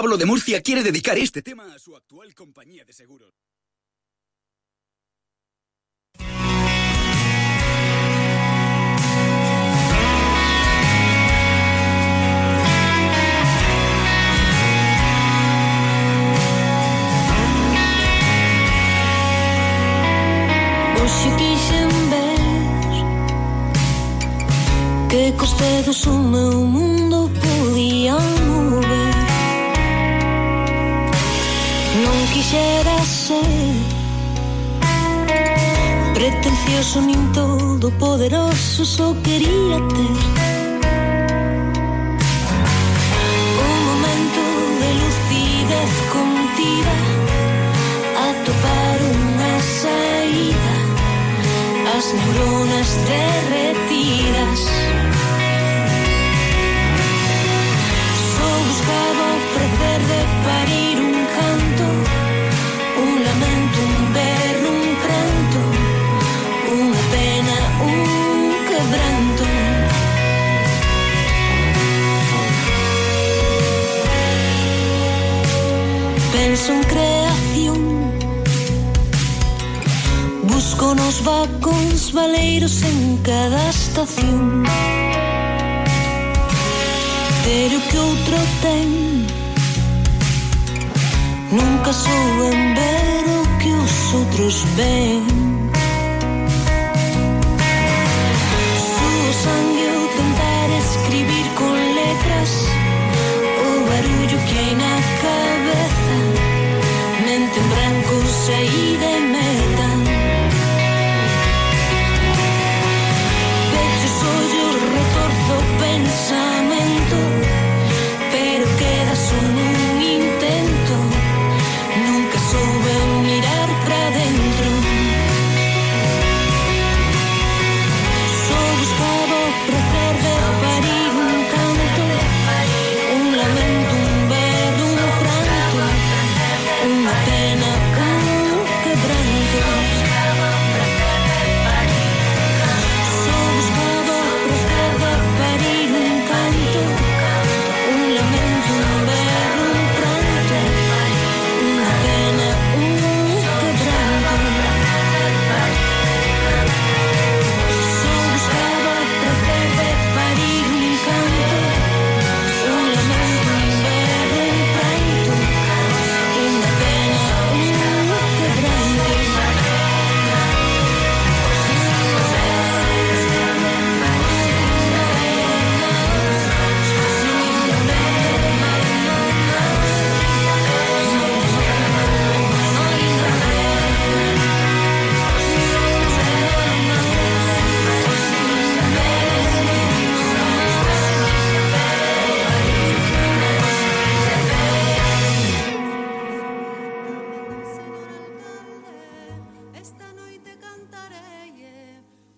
Pablo de Murcia quiere dedicar este tema a su actual compañía de seguros. Boşu ber Que costado suma o mundo poliano quixera ser Pretencioso ni todo poderoso quería ter Un momento de lucidez contida A topar unha saída As neuronas derretidas. Só buscaba o prazer de París. tamén son creación. Busco nos vacóns valeiros en cada estación. Pero que outro ten? Nunca sou en ver o que os outros ven.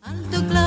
Alto